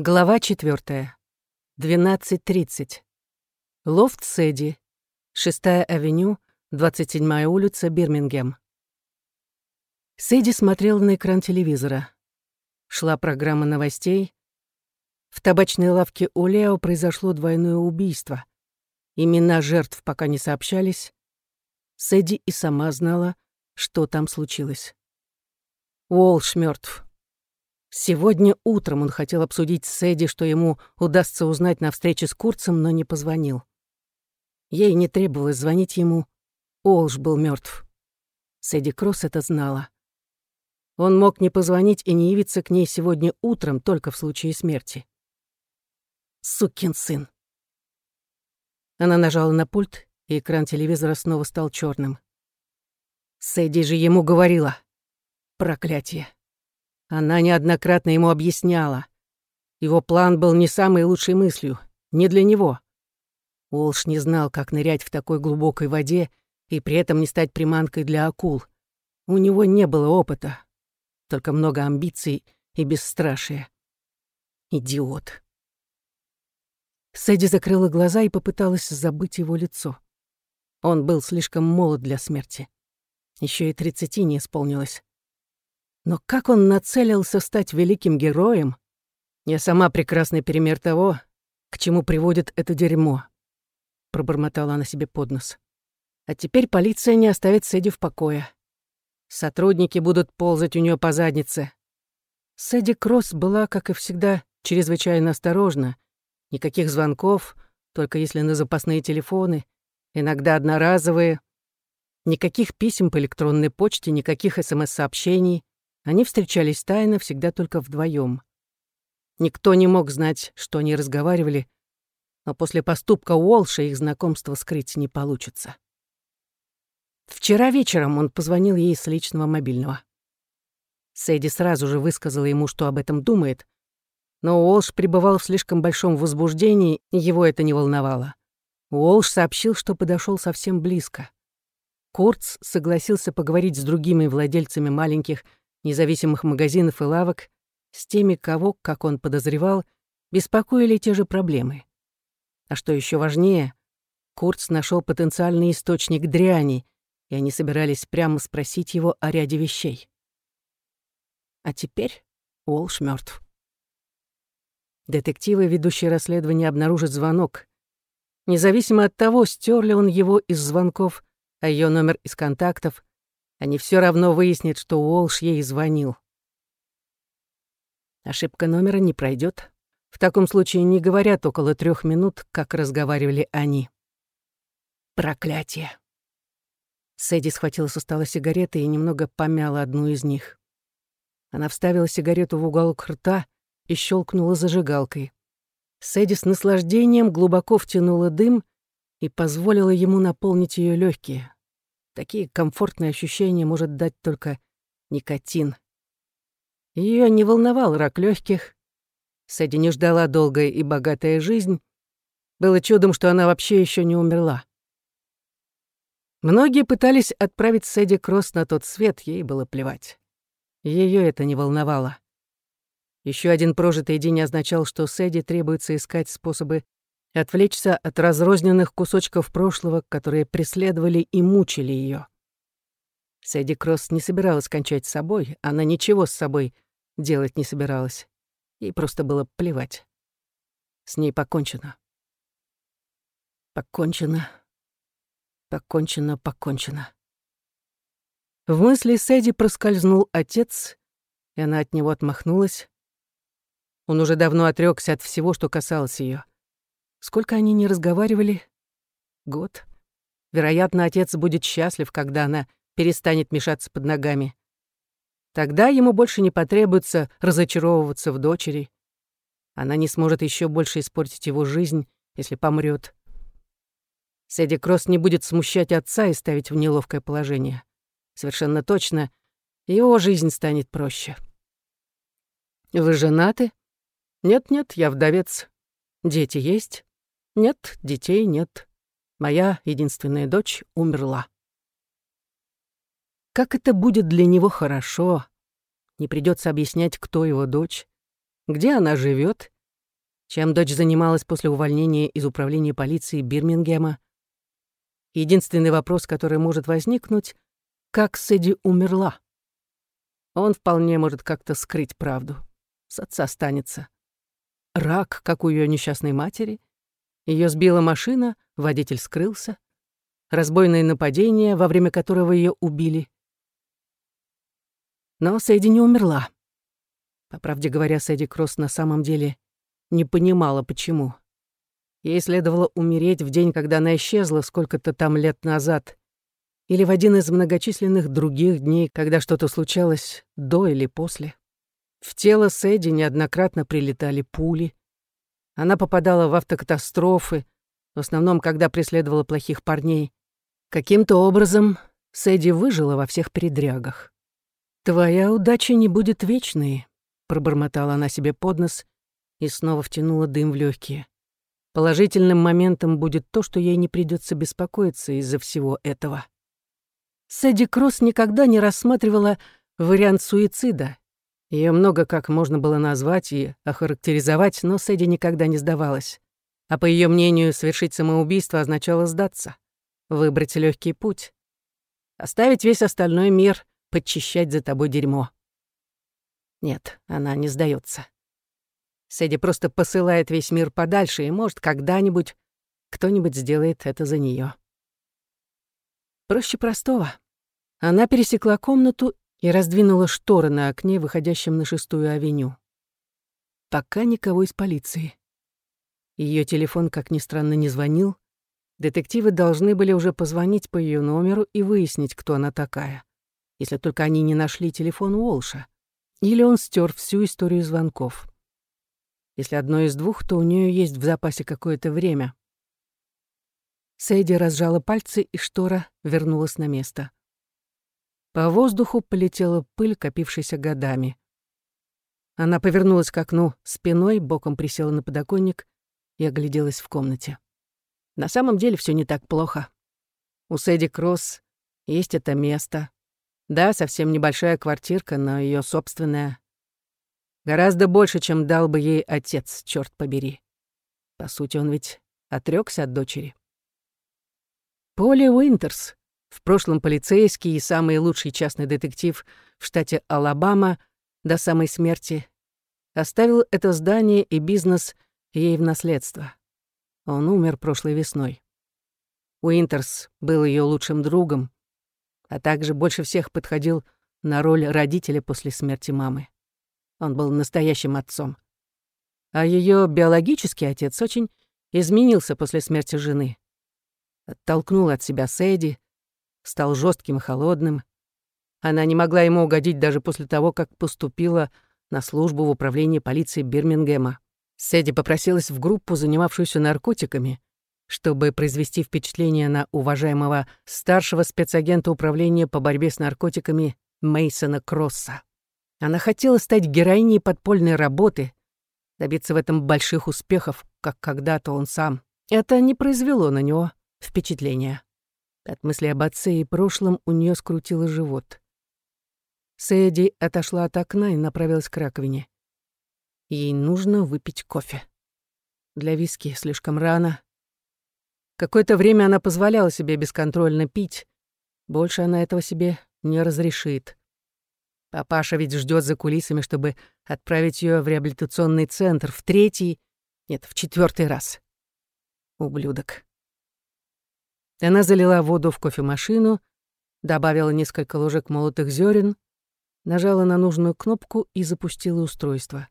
Глава 4. 12.30. Лофт Сэдди. 6-я авеню, 27-я улица, Бирмингем. Сэдди смотрел на экран телевизора. Шла программа новостей. В табачной лавке у Лео произошло двойное убийство. Имена жертв пока не сообщались. Сэдди и сама знала, что там случилось. Уолш мертв. Сегодня утром он хотел обсудить с Эдди, что ему удастся узнать на встрече с Курцем, но не позвонил. Ей не требовалось звонить ему. Олш был мертв. Сэдди Кросс это знала. Он мог не позвонить и не явиться к ней сегодня утром только в случае смерти. Сукин сын. Она нажала на пульт, и экран телевизора снова стал черным. Сэдди же ему говорила. Проклятие. Она неоднократно ему объясняла. Его план был не самой лучшей мыслью, не для него. Уолш не знал, как нырять в такой глубокой воде и при этом не стать приманкой для акул. У него не было опыта, только много амбиций и бесстрашия. Идиот. Сэдди закрыла глаза и попыталась забыть его лицо. Он был слишком молод для смерти. Еще и тридцати не исполнилось. Но как он нацелился стать великим героем? Я сама прекрасный пример того, к чему приводит это дерьмо. Пробормотала она себе под нос. А теперь полиция не оставит Сэдди в покое. Сотрудники будут ползать у нее по заднице. Сэдди Кросс была, как и всегда, чрезвычайно осторожна. Никаких звонков, только если на запасные телефоны, иногда одноразовые. Никаких писем по электронной почте, никаких СМС-сообщений. Они встречались тайно, всегда только вдвоем. Никто не мог знать, что они разговаривали, но после поступка Уолша их знакомство скрыть не получится. Вчера вечером он позвонил ей с личного мобильного. Сэдди сразу же высказала ему, что об этом думает, но Уолш пребывал в слишком большом возбуждении, и его это не волновало. Уолш сообщил, что подошел совсем близко. Курц согласился поговорить с другими владельцами маленьких независимых магазинов и лавок, с теми, кого, как он подозревал, беспокоили те же проблемы. А что еще важнее, Курц нашел потенциальный источник дряни, и они собирались прямо спросить его о ряде вещей. А теперь Уолш мертв. Детективы, ведущие расследование, обнаружат звонок. Независимо от того, стер ли он его из звонков, а ее номер из контактов, они все равно выяснят, что Уолш ей звонил. Ошибка номера не пройдет. В таком случае не говорят около трех минут, как разговаривали они. Проклятие. Сэдди схватила со стола сигареты и немного помяла одну из них. Она вставила сигарету в уголок рта и щелкнула зажигалкой. Сэдди с наслаждением глубоко втянула дым и позволила ему наполнить ее легкие. Такие комфортные ощущения может дать только никотин. Ее не волновал рак легких. Сэдди не ждала долгая и богатая жизнь. Было чудом, что она вообще еще не умерла. Многие пытались отправить Сэдди Кросс на тот свет, ей было плевать. Ее это не волновало. Еще один прожитый день означал, что Сэдди требуется искать способы отвлечься от разрозненных кусочков прошлого, которые преследовали и мучили ее. Сэдди Кросс не собиралась кончать с собой, она ничего с собой делать не собиралась. Ей просто было плевать. С ней покончено. Покончено. Покончено, покончено. В мысли Сэдди проскользнул отец, и она от него отмахнулась. Он уже давно отрёкся от всего, что касалось ее. Сколько они не разговаривали? Год. Вероятно, отец будет счастлив, когда она перестанет мешаться под ногами. Тогда ему больше не потребуется разочаровываться в дочери. Она не сможет еще больше испортить его жизнь, если помрет. Сэдди Кросс не будет смущать отца и ставить в неловкое положение. Совершенно точно, его жизнь станет проще. «Вы женаты?» «Нет-нет, я вдовец. Дети есть?» Нет, детей нет. Моя единственная дочь умерла. Как это будет для него хорошо. Не придется объяснять, кто его дочь, где она живет чем дочь занималась после увольнения из управления полиции Бирмингема. Единственный вопрос, который может возникнуть, как Сэдди умерла. Он вполне может как-то скрыть правду. С отца останется. Рак, как у ее несчастной матери. Ее сбила машина, водитель скрылся. Разбойное нападение, во время которого ее убили. Но Сэдди не умерла. По правде говоря, Сэдди Кросс на самом деле не понимала, почему. Ей следовало умереть в день, когда она исчезла сколько-то там лет назад, или в один из многочисленных других дней, когда что-то случалось до или после. В тело Сэдди неоднократно прилетали пули. Она попадала в автокатастрофы, в основном, когда преследовала плохих парней. Каким-то образом Сэдди выжила во всех передрягах. «Твоя удача не будет вечной», — пробормотала она себе под нос и снова втянула дым в легкие. Положительным моментом будет то, что ей не придется беспокоиться из-за всего этого. Сэдди Кросс никогда не рассматривала вариант суицида. Ее много как можно было назвать и охарактеризовать, но Сэдди никогда не сдавалась. А по ее мнению, совершить самоубийство означало сдаться, выбрать легкий путь, оставить весь остальной мир, подчищать за тобой дерьмо. Нет, она не сдается. Сэдди просто посылает весь мир подальше, и, может, когда-нибудь кто-нибудь сделает это за нее. Проще простого. Она пересекла комнату и раздвинула шторы на окне, выходящем на шестую авеню. Пока никого из полиции. Ее телефон, как ни странно, не звонил. Детективы должны были уже позвонить по ее номеру и выяснить, кто она такая. Если только они не нашли телефон Уолша. Или он стер всю историю звонков. Если одно из двух, то у нее есть в запасе какое-то время. Сэйди разжала пальцы, и штора вернулась на место. По воздуху полетела пыль, копившаяся годами. Она повернулась к окну спиной, боком присела на подоконник и огляделась в комнате. На самом деле все не так плохо. У Сэдди Кросс есть это место. Да, совсем небольшая квартирка, но ее собственная. Гораздо больше, чем дал бы ей отец, черт побери. По сути, он ведь отрекся от дочери. Поли Уинтерс, в прошлом полицейский и самый лучший частный детектив в штате Алабама до самой смерти, оставил это здание и бизнес ей в наследство. Он умер прошлой весной. Уинтерс был ее лучшим другом, а также больше всех подходил на роль родителя после смерти мамы. Он был настоящим отцом. А ее биологический отец очень изменился после смерти жены. Оттолкнул от себя Сэдди, стал жестким и холодным. Она не могла ему угодить даже после того, как поступила на службу в управлении полиции Бирмингема. Сэдди попросилась в группу, занимавшуюся наркотиками, чтобы произвести впечатление на уважаемого старшего спецагента управления по борьбе с наркотиками Мейсона Кросса. Она хотела стать героиней подпольной работы, добиться в этом больших успехов, как когда-то он сам. Это не произвело на него впечатления. От мысли об отце и прошлом у нее скрутило живот. Сэдди отошла от окна и направилась к раковине. Ей нужно выпить кофе. Для виски слишком рано. Какое-то время она позволяла себе бесконтрольно пить. Больше она этого себе не разрешит. Папаша ведь ждет за кулисами, чтобы отправить ее в реабилитационный центр в третий, нет, в четвертый раз. Ублюдок. Она залила воду в кофемашину, добавила несколько ложек молотых зерен, нажала на нужную кнопку и запустила устройство.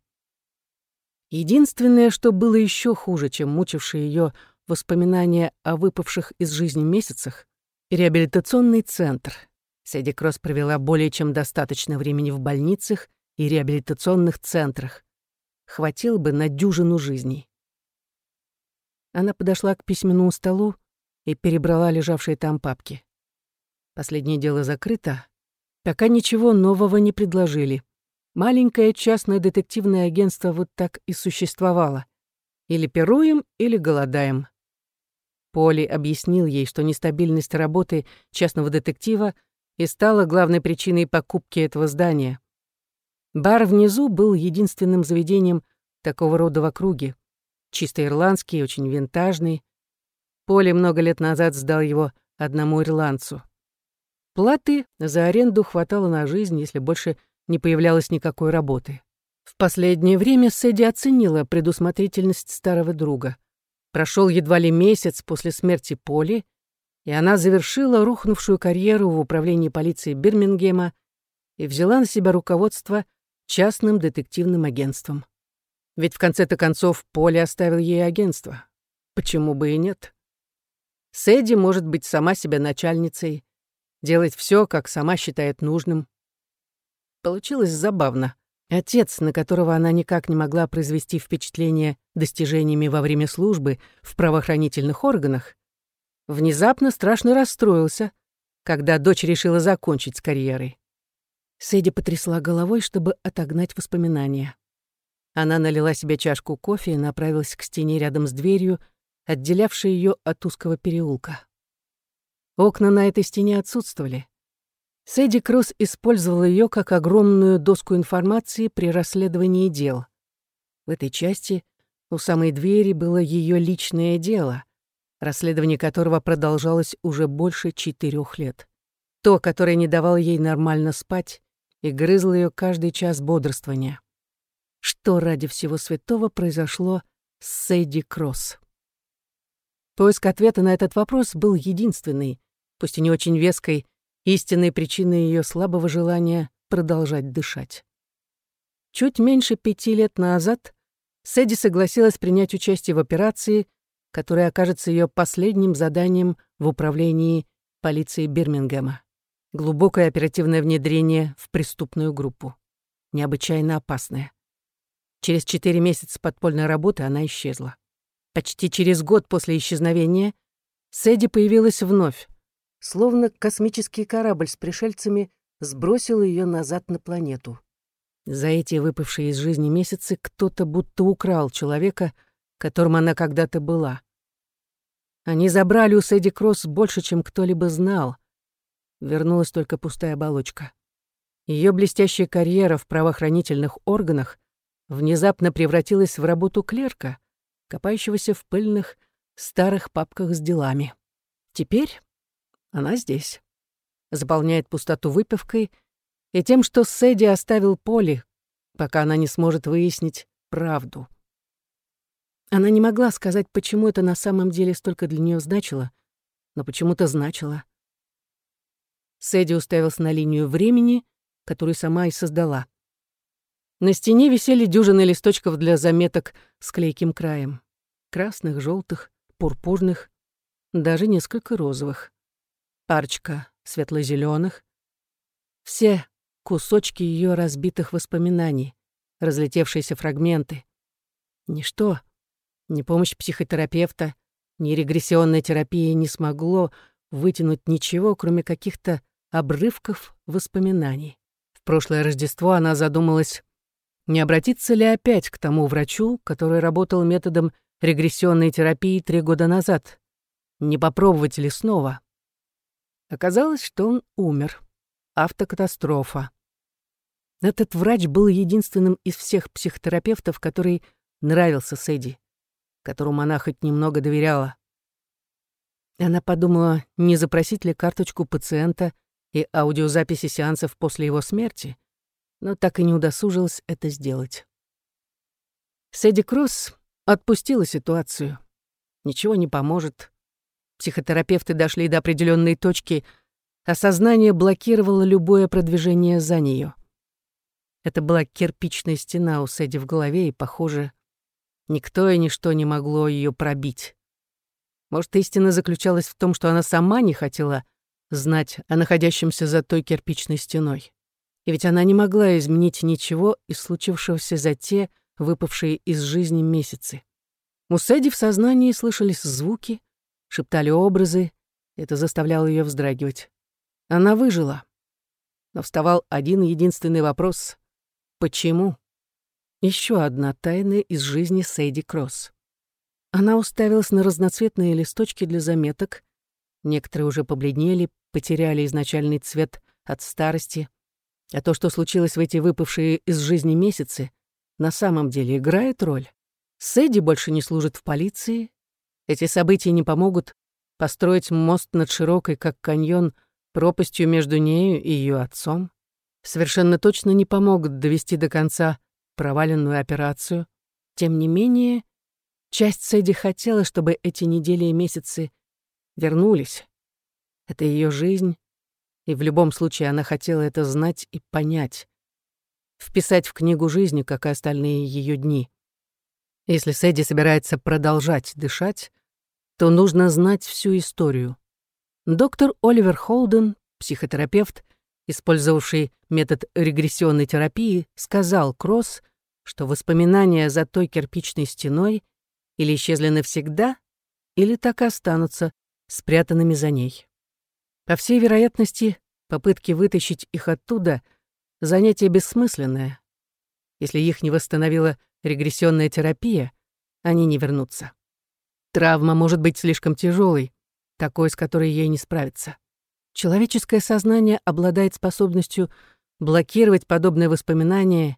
Единственное, что было еще хуже, чем мучившие ее воспоминания о выпавших из жизни месяцах, реабилитационный центр — Сэдди Кросс провела более чем достаточно времени в больницах и реабилитационных центрах. Хватило бы на дюжину жизней. Она подошла к письменному столу и перебрала лежавшие там папки. Последнее дело закрыто, пока ничего нового не предложили. Маленькое частное детективное агентство вот так и существовало. Или пируем, или голодаем. Поли объяснил ей, что нестабильность работы частного детектива — и стала главной причиной покупки этого здания. Бар внизу был единственным заведением такого рода в округе. чисто ирландский, очень винтажный. Поле много лет назад сдал его одному ирландцу. Платы за аренду хватало на жизнь, если больше не появлялось никакой работы. В последнее время Сэдди оценила предусмотрительность старого друга. Прошел едва ли месяц после смерти Поли, и она завершила рухнувшую карьеру в управлении полиции Бирмингема и взяла на себя руководство частным детективным агентством. Ведь в конце-то концов Поли оставил ей агентство. Почему бы и нет? Сэдди может быть сама себя начальницей, делать все, как сама считает нужным. Получилось забавно. Отец, на которого она никак не могла произвести впечатление достижениями во время службы в правоохранительных органах, внезапно страшно расстроился, когда дочь решила закончить с карьерой. Сэдди потрясла головой, чтобы отогнать воспоминания. Она налила себе чашку кофе и направилась к стене рядом с дверью, отделявшей ее от узкого переулка. Окна на этой стене отсутствовали. Сэдди Кросс использовала ее как огромную доску информации при расследовании дел. В этой части у самой двери было ее личное дело, расследование которого продолжалось уже больше четырех лет. То, которое не давало ей нормально спать и грызло ее каждый час бодрствования. Что ради всего святого произошло с Сэдди Кросс? Поиск ответа на этот вопрос был единственный, пусть и не очень веской, истинной причиной ее слабого желания продолжать дышать. Чуть меньше пяти лет назад Сэдди согласилась принять участие в операции, которая окажется ее последним заданием в управлении полиции Бирмингема. Глубокое оперативное внедрение в преступную группу. Необычайно опасное. Через четыре месяца подпольной работы она исчезла. Почти через год после исчезновения Сэдди появилась вновь, Словно космический корабль с пришельцами сбросил ее назад на планету. За эти выпавшие из жизни месяцы кто-то будто украл человека, которым она когда-то была. Они забрали у Сэдди Кросс больше, чем кто-либо знал. Вернулась только пустая оболочка. Ее блестящая карьера в правоохранительных органах внезапно превратилась в работу клерка, копающегося в пыльных старых папках с делами. Теперь она здесь. Заполняет пустоту выпивкой и тем, что Сэдди оставил Поли, пока она не сможет выяснить правду. Она не могла сказать, почему это на самом деле столько для нее значило, но почему-то значило. Сэдди уставился на линию времени, которую сама и создала. На стене висели дюжины листочков для заметок с клейким краем. Красных, желтых, пурпурных, даже несколько розовых парочка светло-зеленых. Все кусочки ее разбитых воспоминаний, разлетевшиеся фрагменты. Ничто, ни помощь психотерапевта, ни регрессионная терапия не смогло вытянуть ничего, кроме каких-то обрывков воспоминаний. В прошлое Рождество она задумалась, не обратиться ли опять к тому врачу, который работал методом регрессионной терапии три года назад, не попробовать ли снова. Оказалось, что он умер. Автокатастрофа. Этот врач был единственным из всех психотерапевтов, который нравился Сэдди, которому она хоть немного доверяла. Она подумала, не запросить ли карточку пациента и аудиозаписи сеансов после его смерти, но так и не удосужилась это сделать. Сэдди Кросс отпустила ситуацию. Ничего не поможет. Психотерапевты дошли до определенной точки, а сознание блокировало любое продвижение за нее. Это была кирпичная стена у Сэдди в голове, и, похоже, никто и ничто не могло ее пробить. Может, истина заключалась в том, что она сама не хотела знать о находящемся за той кирпичной стеной. И ведь она не могла изменить ничего из случившегося за те, выпавшие из жизни месяцы. У Сэдди в сознании слышались звуки, шептали образы, это заставляло ее вздрагивать. Она выжила. Но вставал один единственный вопрос — почему? Еще одна тайна из жизни Сэйди Кросс. Она уставилась на разноцветные листочки для заметок. Некоторые уже побледнели, потеряли изначальный цвет от старости. А то, что случилось в эти выпавшие из жизни месяцы, на самом деле играет роль. Сэдди больше не служит в полиции. Эти события не помогут построить мост над широкой, как каньон, пропастью между нею и ее отцом. Совершенно точно не помогут довести до конца проваленную операцию. Тем не менее, часть Сэдди хотела, чтобы эти недели и месяцы вернулись. Это ее жизнь, и в любом случае она хотела это знать и понять. Вписать в книгу жизни, как и остальные ее дни. Если Сэдди собирается продолжать дышать, то нужно знать всю историю. Доктор Оливер Холден, психотерапевт, использовавший метод регрессионной терапии, сказал Кросс, что воспоминания за той кирпичной стеной или исчезли навсегда, или так и останутся спрятанными за ней. По всей вероятности, попытки вытащить их оттуда — занятие бессмысленное. Если их не восстановила регрессионная терапия, они не вернутся. Травма может быть слишком тяжелой, такой, с которой ей не справиться. Человеческое сознание обладает способностью блокировать подобные воспоминания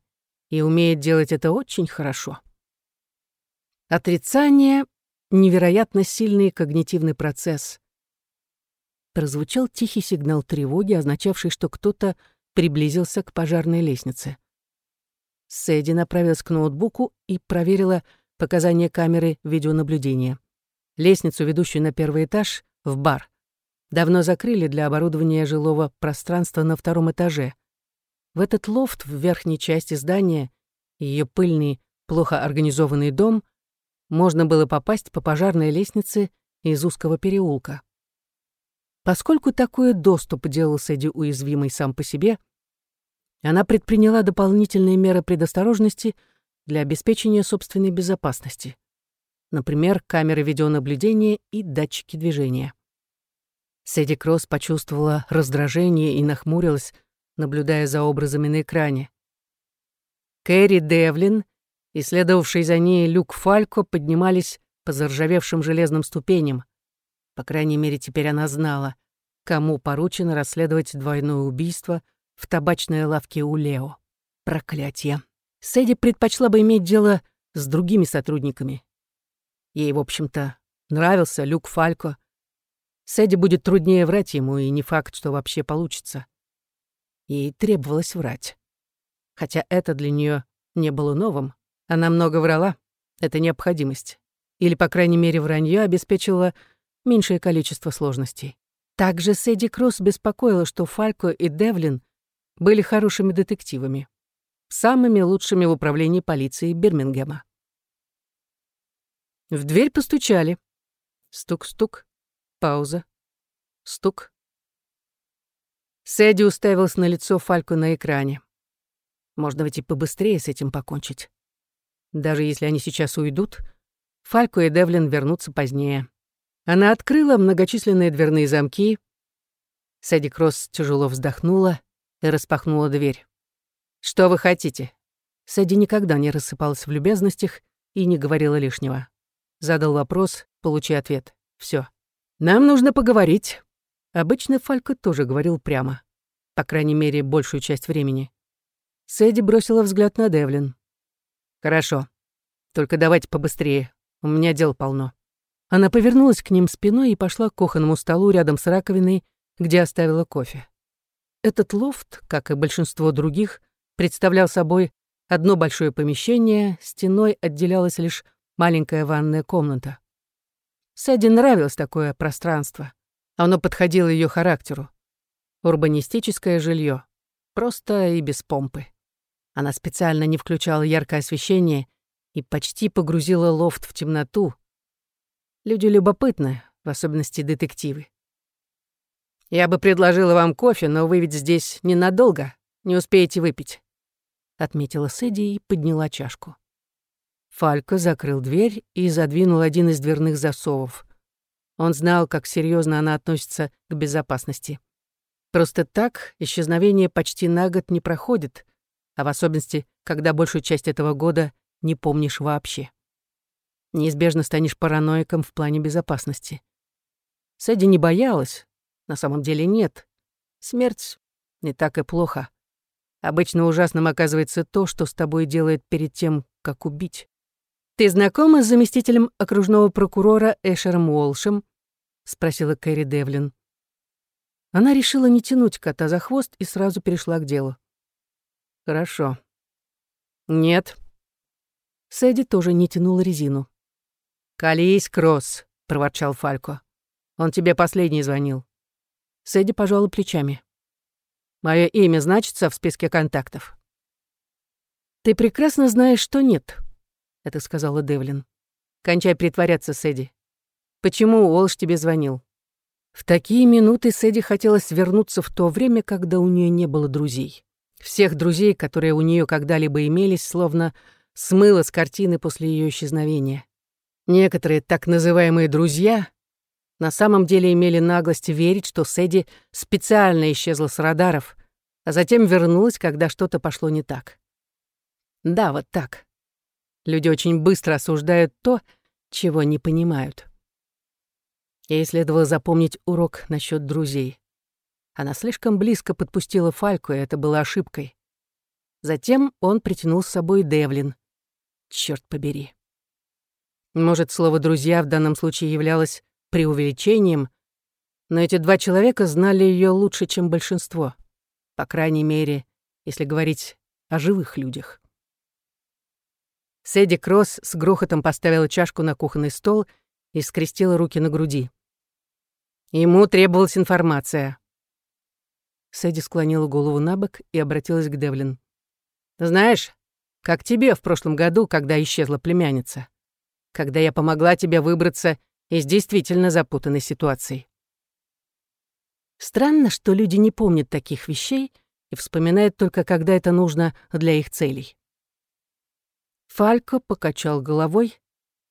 и умеет делать это очень хорошо. Отрицание — невероятно сильный когнитивный процесс. Прозвучал тихий сигнал тревоги, означавший, что кто-то приблизился к пожарной лестнице. Сэдди направилась к ноутбуку и проверила показания камеры видеонаблюдения. Лестницу, ведущую на первый этаж, в бар, давно закрыли для оборудования жилого пространства на втором этаже. В этот лофт в верхней части здания ее пыльный, плохо организованный дом можно было попасть по пожарной лестнице из узкого переулка. Поскольку такой доступ делал Сэдди уязвимой сам по себе, она предприняла дополнительные меры предосторожности для обеспечения собственной безопасности. Например, камеры видеонаблюдения и датчики движения. Сэдди Кросс почувствовала раздражение и нахмурилась, наблюдая за образами на экране. Кэрри Девлин и следовавший за ней Люк Фалько поднимались по заржавевшим железным ступеням. По крайней мере, теперь она знала, кому поручено расследовать двойное убийство в табачной лавке у Лео. Проклятие. Сэдди предпочла бы иметь дело с другими сотрудниками. Ей, в общем-то, нравился Люк Фалько. Сэдди будет труднее врать ему, и не факт, что вообще получится. Ей требовалось врать. Хотя это для нее не было новым. Она много врала. Это необходимость. Или, по крайней мере, вранье обеспечивало меньшее количество сложностей. Также Сэдди Кросс беспокоила, что Фалько и Девлин были хорошими детективами, самыми лучшими в управлении полиции Бирмингема. В дверь постучали. Стук-стук, пауза, стук. Сэдди уставилась на лицо Фалько на экране. Можно ведь и побыстрее с этим покончить. Даже если они сейчас уйдут, Фалько и Девлин вернутся позднее. Она открыла многочисленные дверные замки. Сэдди Кросс тяжело вздохнула и распахнула дверь. «Что вы хотите?» Сэдди никогда не рассыпалась в любезностях и не говорила лишнего. Задал вопрос, получи ответ. Все. «Нам нужно поговорить». Обычно Фалько тоже говорил прямо. По крайней мере, большую часть времени. Сэдди бросила взгляд на Девлин. «Хорошо. Только давайте побыстрее. У меня дел полно». Она повернулась к ним спиной и пошла к кухонному столу рядом с раковиной, где оставила кофе. Этот лофт, как и большинство других, представлял собой одно большое помещение, стеной отделялась лишь маленькая ванная комната. Сэдди нравилось такое пространство. Оно подходило ее характеру. Урбанистическое жилье, Просто и без помпы. Она специально не включала яркое освещение и почти погрузила лофт в темноту, Люди любопытны, в особенности детективы. Я бы предложила вам кофе, но вы ведь здесь ненадолго, не успеете выпить», — отметила Сэдди и подняла чашку. Фалько закрыл дверь и задвинул один из дверных засовов. Он знал, как серьезно она относится к безопасности. Просто так исчезновение почти на год не проходит, а в особенности, когда большую часть этого года не помнишь вообще неизбежно станешь параноиком в плане безопасности. Сэдди не боялась, на самом деле нет. Смерть не так и плохо. Обычно ужасным оказывается то, что с тобой делает перед тем, как убить. «Ты знакома с заместителем окружного прокурора Эшером Уолшем?» — спросила Кэрри Девлин. Она решила не тянуть кота за хвост и сразу перешла к делу. «Хорошо». «Нет». Сэдди тоже не тянула резину. «Колись, Кросс», — проворчал Фалько. «Он тебе последний звонил». Сэдди пожала плечами. «Мое имя значится в списке контактов». «Ты прекрасно знаешь, что нет», — это сказала Девлин. «Кончай притворяться, Сэдди. Почему Уолш тебе звонил?» В такие минуты Сэдди хотелось вернуться в то время, когда у нее не было друзей. Всех друзей, которые у нее когда-либо имелись, словно смыло с картины после ее исчезновения. Некоторые так называемые «друзья» на самом деле имели наглость верить, что Сэдди специально исчезла с радаров, а затем вернулась, когда что-то пошло не так. Да, вот так. Люди очень быстро осуждают то, чего не понимают. Ей следовало запомнить урок насчет друзей. Она слишком близко подпустила Фальку, и это было ошибкой. Затем он притянул с собой Девлин. Черт побери. Может, слово «друзья» в данном случае являлось преувеличением, но эти два человека знали ее лучше, чем большинство. По крайней мере, если говорить о живых людях. Сэдди Кросс с грохотом поставила чашку на кухонный стол и скрестила руки на груди. Ему требовалась информация. Сэдди склонила голову на бок и обратилась к Девлин. «Знаешь, как тебе в прошлом году, когда исчезла племянница? Когда я помогла тебе выбраться из действительно запутанной ситуации?» Странно, что люди не помнят таких вещей и вспоминают только, когда это нужно для их целей. Фалько покачал головой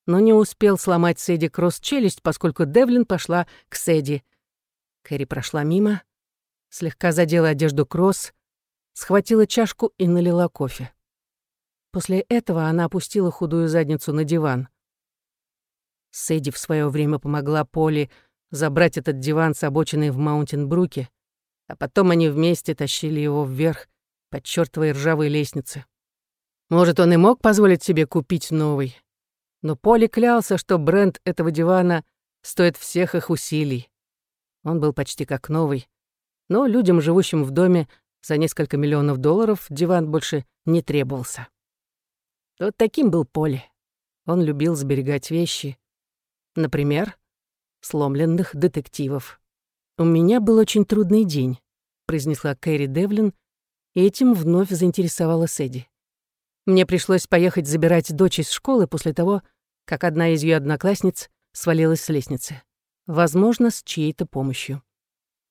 но не успел сломать Сэдди Кросс челюсть, поскольку Девлин пошла к Сэдди. Кэрри прошла мимо, слегка задела одежду Кросс, схватила чашку и налила кофе. После этого она опустила худую задницу на диван. Сэдди в свое время помогла Поле забрать этот диван с обочиной в Маунтин-Бруке, а потом они вместе тащили его вверх под чёртовой ржавой лестнице. Может, он и мог позволить себе купить новый, но Поли клялся, что бренд этого дивана стоит всех их усилий. Он был почти как новый, но людям, живущим в доме за несколько миллионов долларов, диван больше не требовался. Вот таким был Поли. Он любил сберегать вещи. Например, сломленных детективов. «У меня был очень трудный день», — произнесла Кэрри Девлин, и этим вновь заинтересовала Сэдди. Мне пришлось поехать забирать дочь из школы после того, как одна из ее одноклассниц свалилась с лестницы. Возможно, с чьей-то помощью.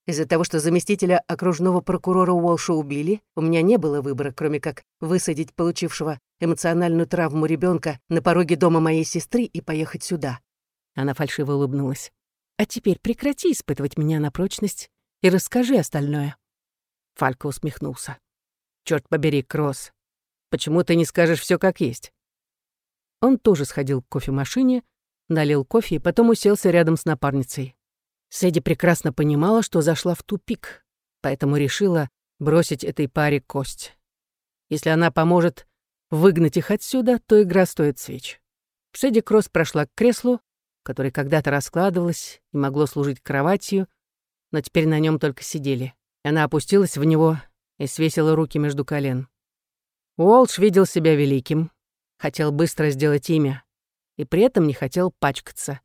Из-за того, что заместителя окружного прокурора Уолша убили, у меня не было выбора, кроме как высадить получившего эмоциональную травму ребенка на пороге дома моей сестры и поехать сюда. Она фальшиво улыбнулась. А теперь прекрати испытывать меня на прочность и расскажи остальное. Фалько усмехнулся. Черт побери, Кросс, Почему ты не скажешь все как есть?» Он тоже сходил к кофемашине, налил кофе и потом уселся рядом с напарницей. Сэдди прекрасно понимала, что зашла в тупик, поэтому решила бросить этой паре кость. Если она поможет выгнать их отсюда, то игра стоит свеч. Сэдди Кросс прошла к креслу, которое когда-то раскладывалось и могло служить кроватью, но теперь на нем только сидели. Она опустилась в него и свесила руки между колен. Уолш видел себя великим, хотел быстро сделать имя и при этом не хотел пачкаться.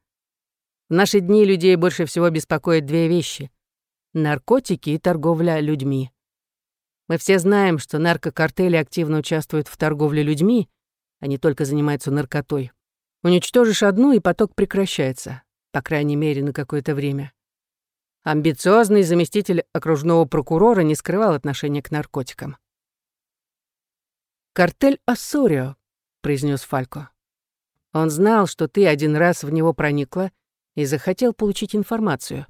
В наши дни людей больше всего беспокоят две вещи — наркотики и торговля людьми. Мы все знаем, что наркокартели активно участвуют в торговле людьми, а не только занимаются наркотой. Уничтожишь одну, и поток прекращается, по крайней мере, на какое-то время. Амбициозный заместитель окружного прокурора не скрывал отношения к наркотикам. «Картель Ассорио», — произнес Фалько. «Он знал, что ты один раз в него проникла и захотел получить информацию».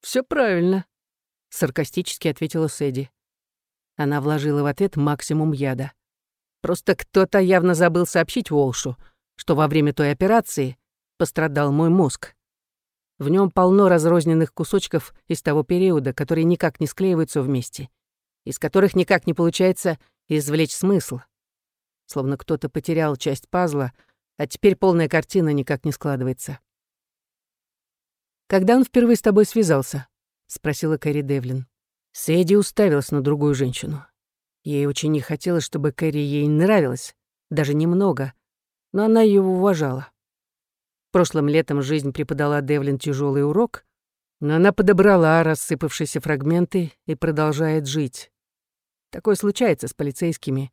Все правильно», — саркастически ответила Сэдди. Она вложила в ответ максимум яда. «Просто кто-то явно забыл сообщить Волшу, что во время той операции пострадал мой мозг. В нем полно разрозненных кусочков из того периода, которые никак не склеиваются вместе, из которых никак не получается извлечь смысл. Словно кто-то потерял часть пазла, А теперь полная картина никак не складывается. «Когда он впервые с тобой связался?» — спросила Кэрри Девлин. Сэдди уставилась на другую женщину. Ей очень не хотелось, чтобы Кэрри ей нравилась, даже немного, но она его уважала. Прошлым летом жизнь преподала Девлин тяжелый урок, но она подобрала рассыпавшиеся фрагменты и продолжает жить. Такое случается с полицейскими.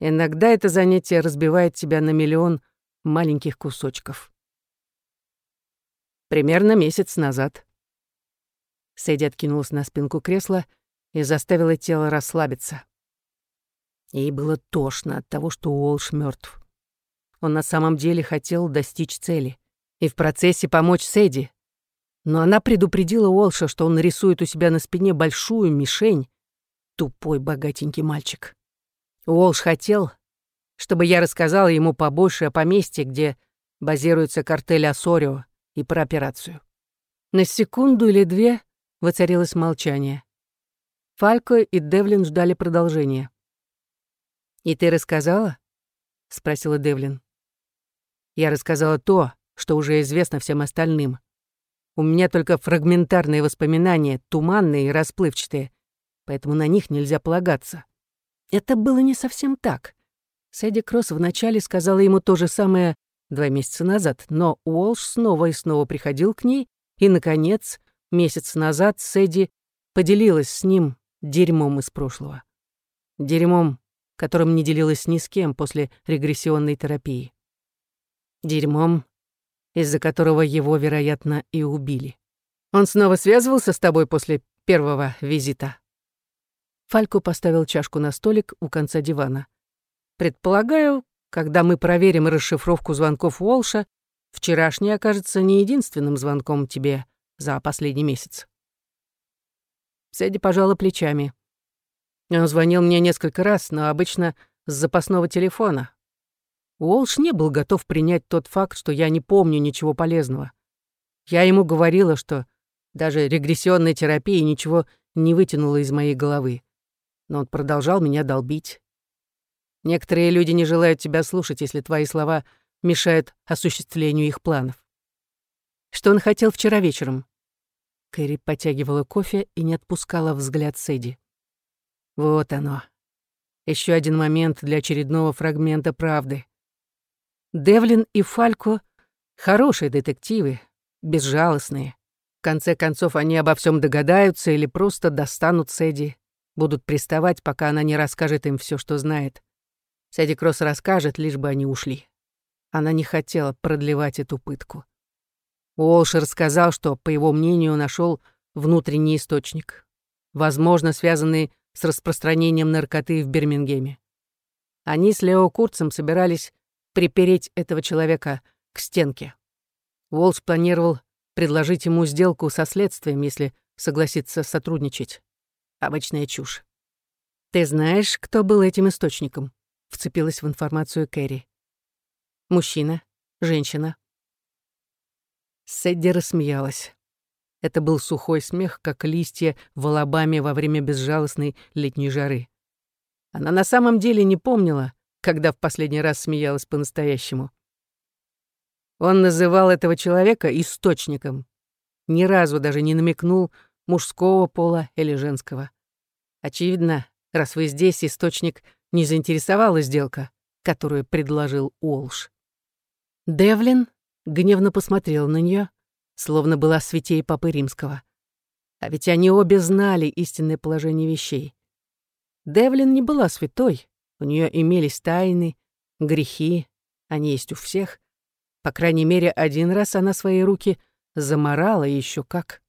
Иногда это занятие разбивает тебя на миллион маленьких кусочков. Примерно месяц назад. Сэдди откинулась на спинку кресла и заставила тело расслабиться. Ей было тошно от того, что Уолш мертв. Он на самом деле хотел достичь цели и в процессе помочь Сэдди. Но она предупредила Уолша, что он нарисует у себя на спине большую мишень. Тупой богатенький мальчик. Уолш хотел, чтобы я рассказала ему побольше о поместье, где базируется картель Осорио, и про операцию. На секунду или две воцарилось молчание. Фалько и Девлин ждали продолжения. «И ты рассказала?» — спросила Девлин. «Я рассказала то, что уже известно всем остальным. У меня только фрагментарные воспоминания, туманные и расплывчатые, поэтому на них нельзя полагаться». Это было не совсем так. Сэдди Кросс вначале сказала ему то же самое два месяца назад, но Уолш снова и снова приходил к ней, и, наконец, месяц назад Сэдди поделилась с ним дерьмом из прошлого. Дерьмом, которым не делилась ни с кем после регрессионной терапии. Дерьмом, из-за которого его, вероятно, и убили. Он снова связывался с тобой после первого визита? Фалько поставил чашку на столик у конца дивана. Предполагаю, когда мы проверим расшифровку звонков Уолша, вчерашний окажется не единственным звонком тебе за последний месяц. Сэдди пожала плечами. Он звонил мне несколько раз, но обычно с запасного телефона. Уолш не был готов принять тот факт, что я не помню ничего полезного. Я ему говорила, что даже регрессионная терапия ничего не вытянула из моей головы. Но он продолжал меня долбить. Некоторые люди не желают тебя слушать, если твои слова мешают осуществлению их планов. Что он хотел вчера вечером? Кэрри потягивала кофе и не отпускала взгляд Сэдди. Вот оно. Еще один момент для очередного фрагмента правды. Девлин и Фалько — хорошие детективы, безжалостные. В конце концов, они обо всем догадаются или просто достанут Сэдди, будут приставать, пока она не расскажет им все, что знает. Сэдди Кросс расскажет, лишь бы они ушли. Она не хотела продлевать эту пытку. Уолш рассказал, что, по его мнению, нашел внутренний источник, возможно, связанный с распространением наркоты в Бирмингеме. Они с Лео Курцем собирались припереть этого человека к стенке. Уолш планировал предложить ему сделку со следствием, если согласится сотрудничать. Обычная чушь. Ты знаешь, кто был этим источником? вцепилась в информацию Кэрри. Мужчина, женщина. Сэдди рассмеялась. Это был сухой смех, как листья в Алабаме во время безжалостной летней жары. Она на самом деле не помнила, когда в последний раз смеялась по-настоящему. Он называл этого человека источником. Ни разу даже не намекнул мужского пола или женского. Очевидно, раз вы здесь, источник не заинтересовала сделка, которую предложил Уолш. Девлин гневно посмотрел на нее, словно была святей Папы Римского. А ведь они обе знали истинное положение вещей. Девлин не была святой, у нее имелись тайны, грехи, они есть у всех. По крайней мере, один раз она свои руки заморала еще как.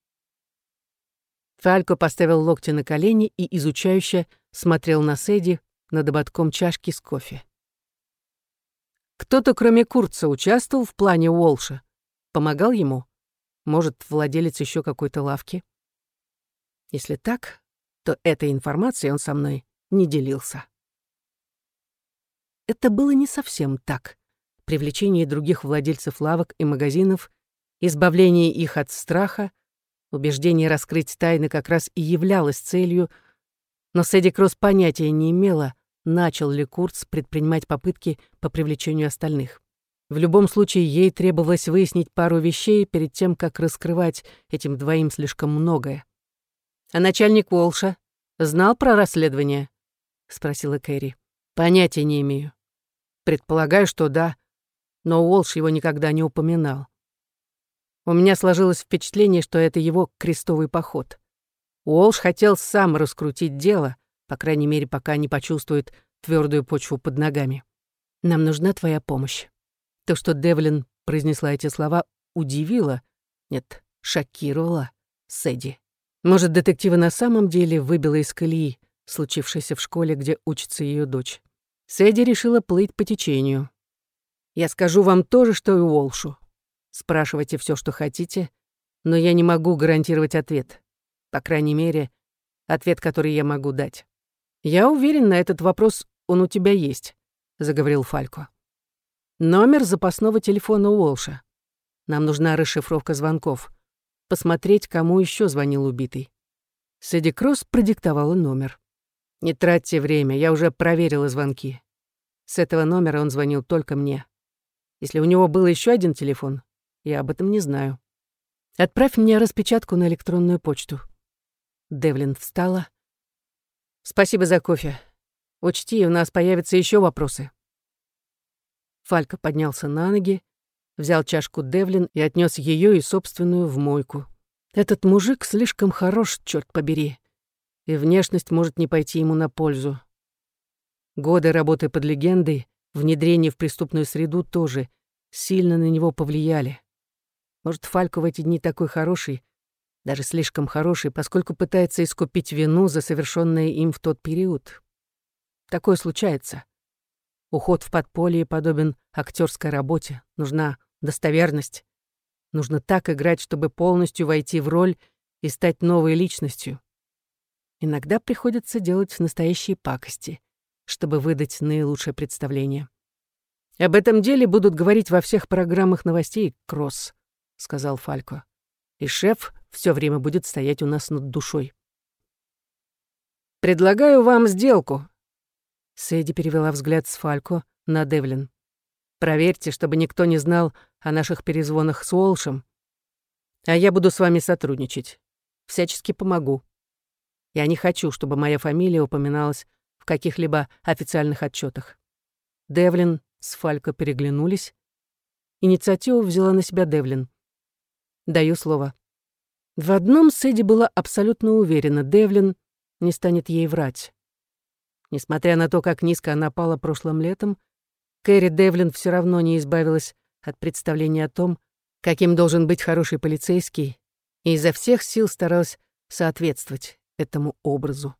Фалько поставил локти на колени и изучающе смотрел на Сэдди, над ободком чашки с кофе. Кто-то, кроме Курца, участвовал в плане Уолша? Помогал ему? Может, владелец еще какой-то лавки? Если так, то этой информацией он со мной не делился. Это было не совсем так. Привлечение других владельцев лавок и магазинов, избавление их от страха, убеждение раскрыть тайны как раз и являлось целью — но Сэдди Кросс понятия не имела, начал ли Курц предпринимать попытки по привлечению остальных. В любом случае, ей требовалось выяснить пару вещей перед тем, как раскрывать этим двоим слишком многое. «А начальник Волша знал про расследование?» — спросила Кэрри. «Понятия не имею. Предполагаю, что да, но Уолш его никогда не упоминал. У меня сложилось впечатление, что это его крестовый поход. Уолш хотел сам раскрутить дело, по крайней мере, пока не почувствует твердую почву под ногами. Нам нужна твоя помощь. То, что Девлин произнесла эти слова, удивило, нет, шокировало Сэдди. Может, детектива на самом деле выбила из колеи, случившейся в школе, где учится ее дочь. Сэдди решила плыть по течению. «Я скажу вам то же, что и Уолшу. Спрашивайте все, что хотите, но я не могу гарантировать ответ. По крайней мере, ответ, который я могу дать. Я уверен, на этот вопрос он у тебя есть», — заговорил Фалько. «Номер запасного телефона Уолша. Нам нужна расшифровка звонков. Посмотреть, кому еще звонил убитый». Сэдди Кросс продиктовала номер. «Не тратьте время, я уже проверила звонки. С этого номера он звонил только мне. Если у него был еще один телефон, я об этом не знаю. Отправь мне распечатку на электронную почту». Девлин встала. «Спасибо за кофе. Учти, у нас появятся еще вопросы». Фалька поднялся на ноги, взял чашку Девлин и отнес ее и собственную в мойку. Этот мужик слишком хорош, черт побери и внешность может не пойти ему на пользу. Годы работы под легендой, внедрение в преступную среду тоже сильно на него повлияли. Может, Фалько в эти дни такой хороший, даже слишком хороший, поскольку пытается искупить вину за совершенное им в тот период. Такое случается. Уход в подполье подобен актерской работе. Нужна достоверность. Нужно так играть, чтобы полностью войти в роль и стать новой личностью. Иногда приходится делать настоящие пакости, чтобы выдать наилучшее представление. «Об этом деле будут говорить во всех программах новостей, Кросс», — сказал Фалько. «И шеф все время будет стоять у нас над душой». «Предлагаю вам сделку». Сэдди перевела взгляд с Фалько на Девлин. «Проверьте, чтобы никто не знал о наших перезвонах с Уолшем. А я буду с вами сотрудничать. Всячески помогу. Я не хочу, чтобы моя фамилия упоминалась в каких-либо официальных отчетах. Девлин с Фалько переглянулись. Инициативу взяла на себя Девлин. Даю слово. В одном Сэдди была абсолютно уверена, Девлин не станет ей врать. Несмотря на то, как низко она пала прошлым летом, Кэрри Девлин все равно не избавилась от представления о том, каким должен быть хороший полицейский, и изо всех сил старалась соответствовать этому образу.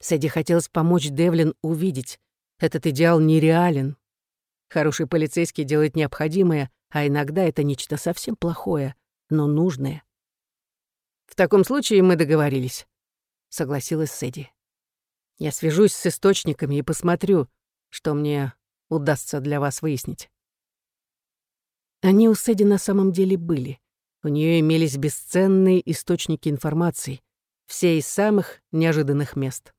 Сэдди хотелось помочь Девлин увидеть. Этот идеал нереален. Хороший полицейский делает необходимое, а иногда это нечто совсем плохое, но нужное. «В таком случае мы договорились», — согласилась Сэдди. «Я свяжусь с источниками и посмотрю, что мне удастся для вас выяснить». Они у Сэдди на самом деле были. У нее имелись бесценные источники информации, все из самых неожиданных мест.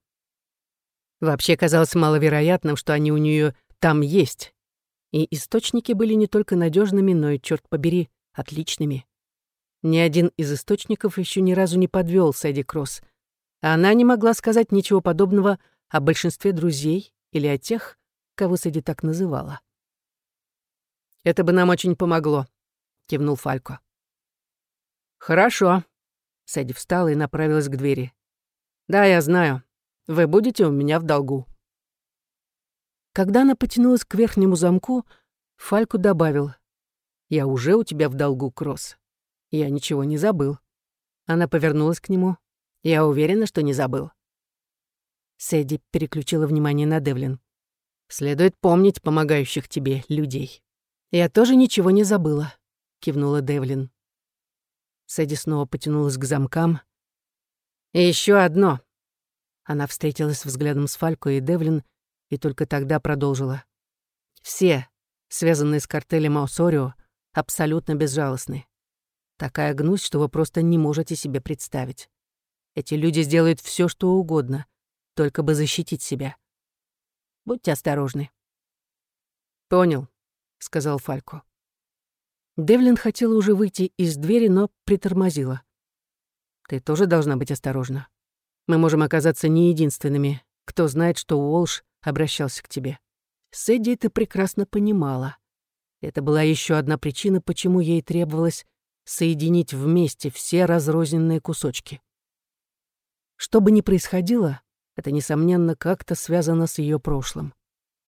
Вообще казалось маловероятным, что они у нее там есть. И источники были не только надежными, но и, черт побери, отличными. Ни один из источников еще ни разу не подвел Сэдди Кросс, она не могла сказать ничего подобного о большинстве друзей или о тех, кого Сэдди так называла. «Это бы нам очень помогло», — кивнул Фалько. «Хорошо», Сэдди встала и направилась к двери. «Да, я знаю. Вы будете у меня в долгу». Когда она потянулась к верхнему замку, Фальку добавил. «Я уже у тебя в долгу, Кросс. Я ничего не забыл». Она повернулась к нему. «Я уверена, что не забыл». Сэдди переключила внимание на Девлин. «Следует помнить помогающих тебе людей». «Я тоже ничего не забыла», — кивнула Девлин. Сэдди снова потянулась к замкам. «И еще одно». Она встретилась взглядом с Фалько и Девлин и только тогда продолжила. «Все, связанные с картелем Аусорио, абсолютно безжалостны. Такая гнусь, что вы просто не можете себе представить. Эти люди сделают все, что угодно, только бы защитить себя. Будьте осторожны». «Понял», сказал Фалько. Девлин хотела уже выйти из двери, но притормозила. «Ты тоже должна быть осторожна. Мы можем оказаться не единственными, кто знает, что Уолш обращался к тебе. Сэдди это прекрасно понимала. Это была еще одна причина, почему ей требовалось соединить вместе все разрозненные кусочки. Что бы ни происходило, это, несомненно, как-то связано с ее прошлым.